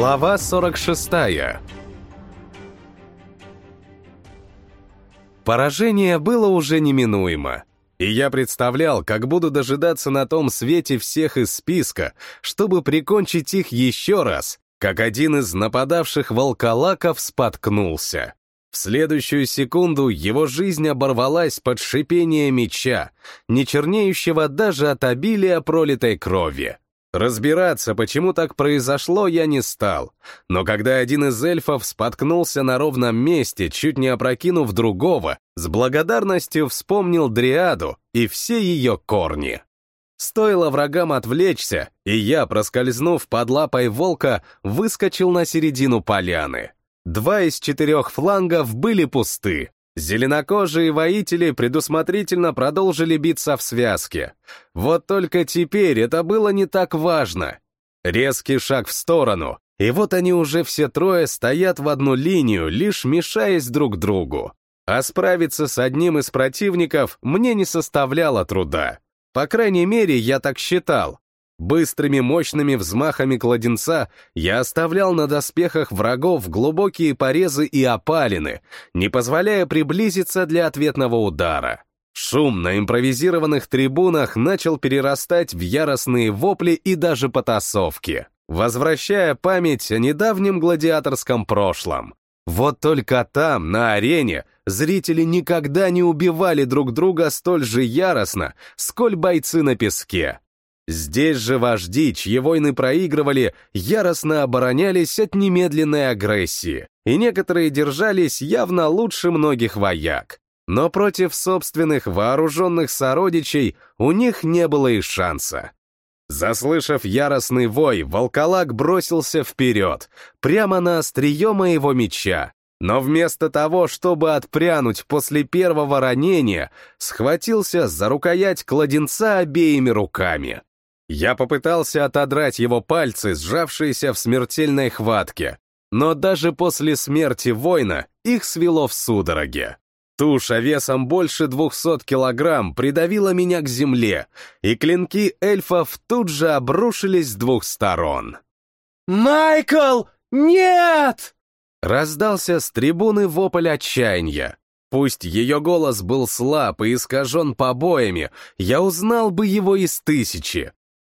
Глава 46 Поражение было уже неминуемо, и я представлял, как буду дожидаться на том свете всех из списка, чтобы прикончить их еще раз, как один из нападавших волколаков споткнулся. В следующую секунду его жизнь оборвалась под шипение меча, не чернеющего даже от обилия пролитой крови. Разбираться, почему так произошло, я не стал, но когда один из эльфов споткнулся на ровном месте, чуть не опрокинув другого, с благодарностью вспомнил Дриаду и все ее корни. Стоило врагам отвлечься, и я, проскользнув под лапой волка, выскочил на середину поляны. Два из четырех флангов были пусты, Зеленокожие воители предусмотрительно продолжили биться в связке. Вот только теперь это было не так важно. Резкий шаг в сторону, и вот они уже все трое стоят в одну линию, лишь мешаясь друг другу. А справиться с одним из противников мне не составляло труда. По крайней мере, я так считал. Быстрыми мощными взмахами кладенца я оставлял на доспехах врагов глубокие порезы и опалины, не позволяя приблизиться для ответного удара. Шум на импровизированных трибунах начал перерастать в яростные вопли и даже потасовки, возвращая память о недавнем гладиаторском прошлом. Вот только там, на арене, зрители никогда не убивали друг друга столь же яростно, сколь бойцы на песке. Здесь же вожди, чьи войны проигрывали, яростно оборонялись от немедленной агрессии, и некоторые держались явно лучше многих вояк. Но против собственных вооруженных сородичей у них не было и шанса. Заслышав яростный вой, волколак бросился вперед, прямо на острие моего меча, но вместо того, чтобы отпрянуть после первого ранения, схватился за рукоять кладенца обеими руками. Я попытался отодрать его пальцы, сжавшиеся в смертельной хватке, но даже после смерти воина их свело в судороге. Туша весом больше двухсот килограмм придавила меня к земле, и клинки эльфов тут же обрушились с двух сторон. «Майкл, нет!» Раздался с трибуны вопль отчаяния. Пусть ее голос был слаб и искажен побоями, я узнал бы его из тысячи.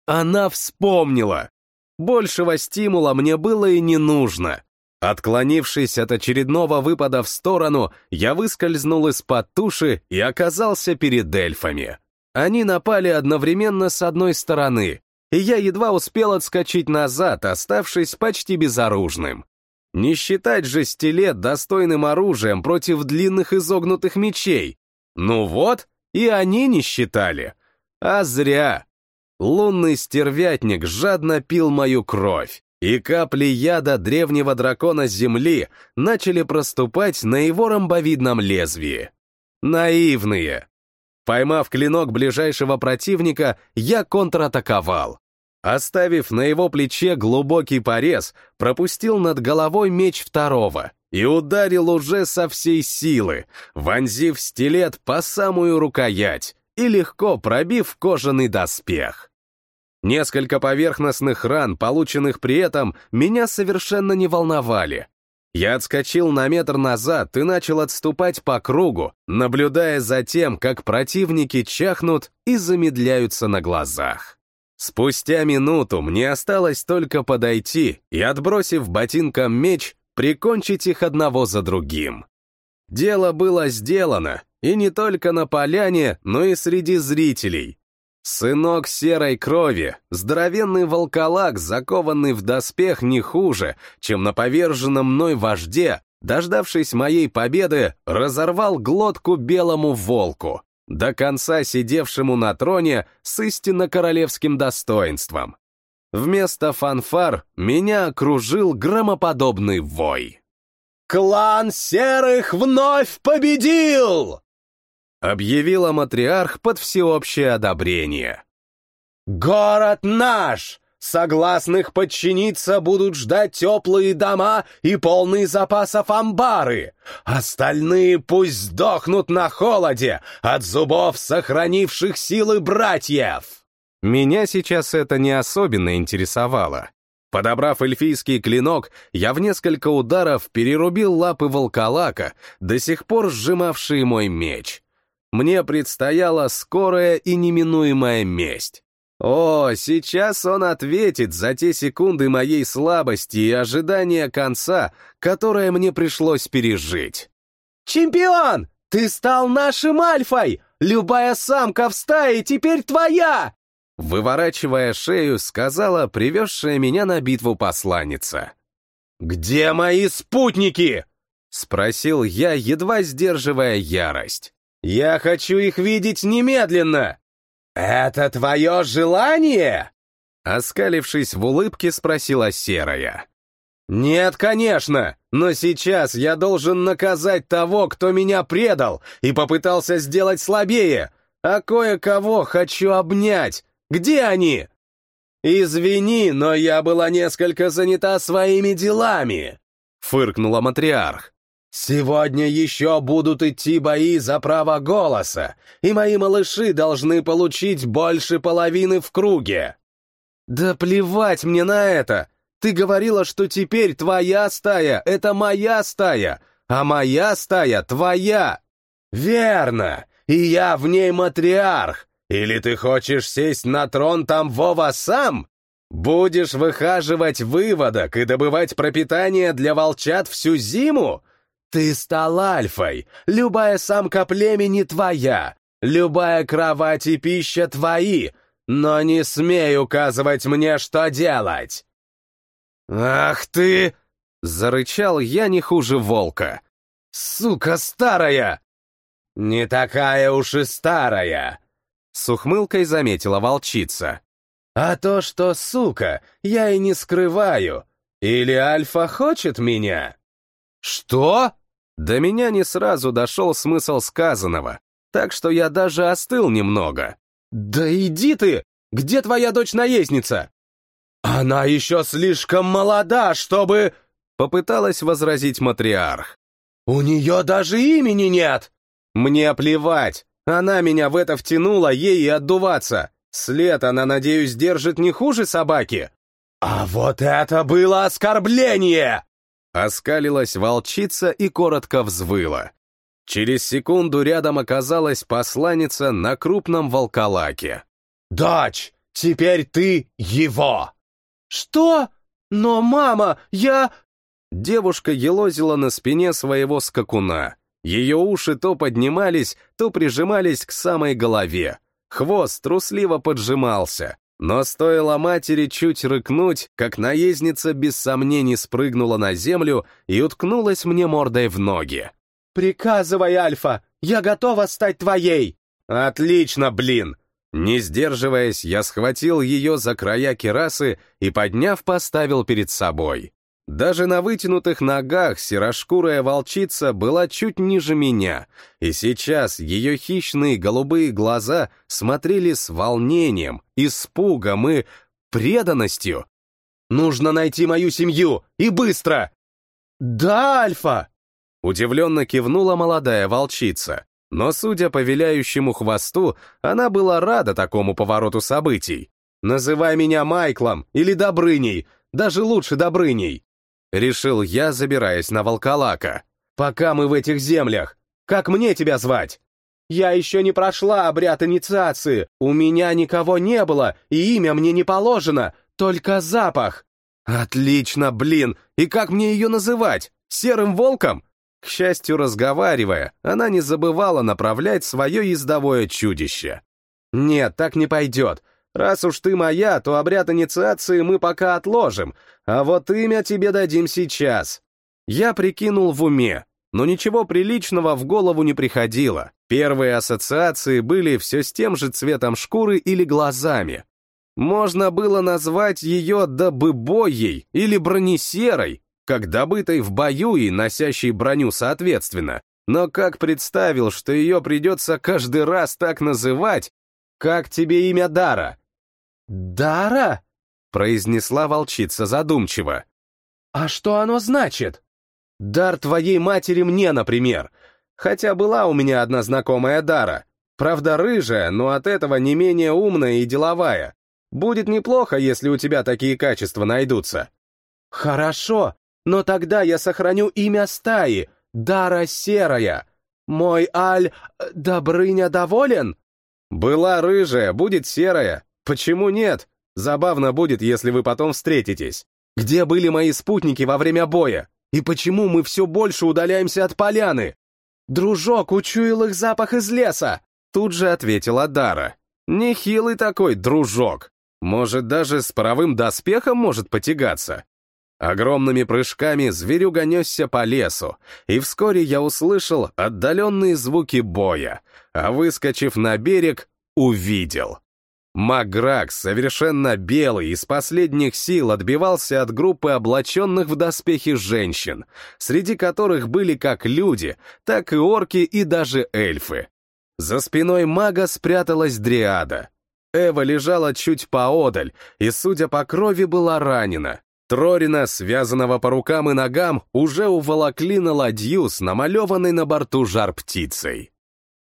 Она вспомнила. Большего стимула мне было и не нужно. Отклонившись от очередного выпада в сторону, я выскользнул из-под туши и оказался перед эльфами. Они напали одновременно с одной стороны, и я едва успел отскочить назад, оставшись почти безоружным. Не считать же стилет достойным оружием против длинных изогнутых мечей. Ну вот, и они не считали. А зря. Лунный стервятник жадно пил мою кровь, и капли яда древнего дракона Земли начали проступать на его ромбовидном лезвии. Наивные. Поймав клинок ближайшего противника, я контратаковал. Оставив на его плече глубокий порез, пропустил над головой меч второго и ударил уже со всей силы, вонзив стилет по самую рукоять и легко пробив кожаный доспех. Несколько поверхностных ран, полученных при этом, меня совершенно не волновали. Я отскочил на метр назад и начал отступать по кругу, наблюдая за тем, как противники чахнут и замедляются на глазах. Спустя минуту мне осталось только подойти и, отбросив ботинком меч, прикончить их одного за другим. Дело было сделано, и не только на поляне, но и среди зрителей, Сынок серой крови, здоровенный волколак, закованный в доспех не хуже, чем на поверженном мной вожде, дождавшись моей победы, разорвал глотку белому волку, до конца сидевшему на троне с истинно королевским достоинством. Вместо фанфар меня окружил громоподобный вой. «Клан Серых вновь победил!» Объявила матриарх под всеобщее одобрение. «Город наш! Согласных подчиниться будут ждать теплые дома и полные запасов амбары. Остальные пусть сдохнут на холоде от зубов сохранивших силы братьев!» Меня сейчас это не особенно интересовало. Подобрав эльфийский клинок, я в несколько ударов перерубил лапы волколака, до сих пор сжимавшие мой меч. Мне предстояла скорая и неминуемая месть. О, сейчас он ответит за те секунды моей слабости и ожидания конца, которое мне пришлось пережить. «Чемпион! Ты стал нашим альфой! Любая самка в стае теперь твоя!» Выворачивая шею, сказала привезшая меня на битву посланница. «Где мои спутники?» — спросил я, едва сдерживая ярость. «Я хочу их видеть немедленно!» «Это твое желание?» Оскалившись в улыбке, спросила Серая. «Нет, конечно, но сейчас я должен наказать того, кто меня предал и попытался сделать слабее, а кое-кого хочу обнять. Где они?» «Извини, но я была несколько занята своими делами», — фыркнула матриарх. «Сегодня еще будут идти бои за право голоса, и мои малыши должны получить больше половины в круге». «Да плевать мне на это! Ты говорила, что теперь твоя стая — это моя стая, а моя стая — твоя!» «Верно! И я в ней матриарх! Или ты хочешь сесть на трон там Вова сам? Будешь выхаживать выводок и добывать пропитание для волчат всю зиму? Ты стал альфой, любая самка племени твоя, любая кровать и пища твои, но не смей указывать мне, что делать!» «Ах ты!» — зарычал я не хуже волка. «Сука старая!» «Не такая уж и старая!» — с ухмылкой заметила волчица. «А то, что сука, я и не скрываю. Или Альфа хочет меня?» «Что?» До меня не сразу дошел смысл сказанного, так что я даже остыл немного. «Да иди ты! Где твоя дочь-наездница?» «Она еще слишком молода, чтобы...» Попыталась возразить матриарх. «У нее даже имени нет!» «Мне плевать! Она меня в это втянула, ей и отдуваться. След она, надеюсь, держит не хуже собаки». «А вот это было оскорбление!» Оскалилась волчица и коротко взвыла. Через секунду рядом оказалась посланница на крупном волколаке. «Дочь, теперь ты его!» «Что? Но, мама, я...» Девушка елозила на спине своего скакуна. Ее уши то поднимались, то прижимались к самой голове. Хвост трусливо поджимался. Но стоило матери чуть рыкнуть, как наездница без сомнений спрыгнула на землю и уткнулась мне мордой в ноги. «Приказывай, Альфа! Я готова стать твоей!» «Отлично, блин!» Не сдерживаясь, я схватил ее за края керасы и, подняв, поставил перед собой. Даже на вытянутых ногах серошкурая волчица была чуть ниже меня, и сейчас ее хищные голубые глаза смотрели с волнением, испугом и преданностью. «Нужно найти мою семью, и быстро!» «Да, Альфа!» Удивленно кивнула молодая волчица, но, судя по виляющему хвосту, она была рада такому повороту событий. «Называй меня Майклом или Добрыней, даже лучше Добрыней!» Решил я, забираясь на волколака. «Пока мы в этих землях, как мне тебя звать?» «Я еще не прошла обряд инициации, у меня никого не было, и имя мне не положено, только запах». «Отлично, блин, и как мне ее называть? Серым волком?» К счастью, разговаривая, она не забывала направлять свое ездовое чудище. «Нет, так не пойдет. Раз уж ты моя, то обряд инициации мы пока отложим, а вот имя тебе дадим сейчас. Я прикинул в уме, но ничего приличного в голову не приходило. Первые ассоциации были все с тем же цветом шкуры или глазами. Можно было назвать ее добыбоей или бронесерой, как добытой в бою и носящей броню соответственно. Но как представил, что ее придется каждый раз так называть, как тебе имя Дара? «Дара?» — произнесла волчица задумчиво. «А что оно значит?» «Дар твоей матери мне, например. Хотя была у меня одна знакомая Дара. Правда, рыжая, но от этого не менее умная и деловая. Будет неплохо, если у тебя такие качества найдутся. Хорошо, но тогда я сохраню имя стаи, Дара Серая. Мой Аль... Добрыня доволен? Была рыжая, будет серая. Почему нет? Забавно будет, если вы потом встретитесь. Где были мои спутники во время боя? И почему мы все больше удаляемся от поляны? Дружок учуял их запах из леса. Тут же ответила Дара. Нехилый такой дружок. Может, даже с паровым доспехом может потягаться. Огромными прыжками зверюга несся по лесу, и вскоре я услышал отдаленные звуки боя, а выскочив на берег, увидел. Маграк, совершенно белый, из последних сил отбивался от группы облаченных в доспехи женщин, среди которых были как люди, так и орки и даже эльфы. За спиной мага спряталась дриада. Эва лежала чуть поодаль и, судя по крови, была ранена. Трорина, связанного по рукам и ногам, уже уволокли на ладью с намалеванной на борту жар-птицей.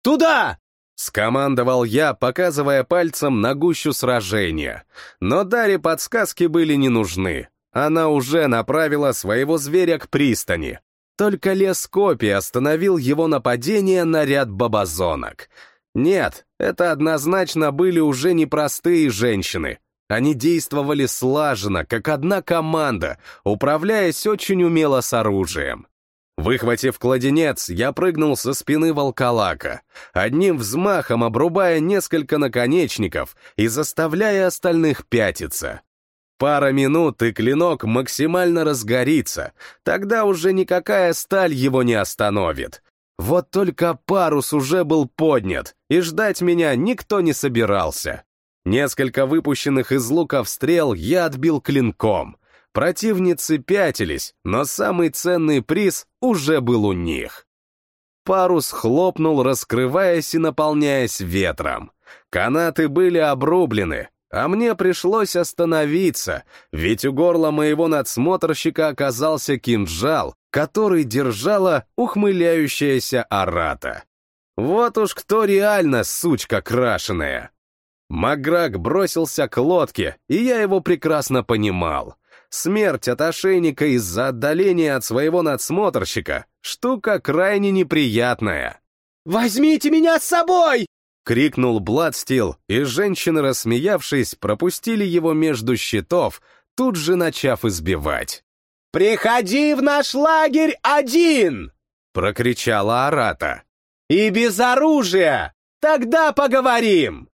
«Туда!» — скомандовал я, показывая пальцем на гущу сражения. Но Даре подсказки были не нужны. Она уже направила своего зверя к пристани. Только лес копий остановил его нападение на ряд бабазонок. Нет, это однозначно были уже непростые женщины, они действовали слаженно, как одна команда, управляясь очень умело с оружием. Выхватив кладенец, я прыгнул со спины волколака, одним взмахом обрубая несколько наконечников и заставляя остальных пятиться. Пара минут, и клинок максимально разгорится, тогда уже никакая сталь его не остановит. Вот только парус уже был поднят, и ждать меня никто не собирался. Несколько выпущенных из луков стрел я отбил клинком. Противницы пятились, но самый ценный приз уже был у них. Парус хлопнул, раскрываясь и наполняясь ветром. Канаты были обрублены, а мне пришлось остановиться, ведь у горла моего надсмотрщика оказался кинжал, который держала ухмыляющаяся арата. Вот уж кто реально сучка крашеная. Маграк бросился к лодке, и я его прекрасно понимал. Смерть от ошейника из-за отдаления от своего надсмотрщика — штука крайне неприятная. «Возьмите меня с собой!» — крикнул Бладстил, и женщины, рассмеявшись, пропустили его между щитов, тут же начав избивать. «Приходи в наш лагерь один!» — прокричала Арата. «И без оружия! Тогда поговорим!»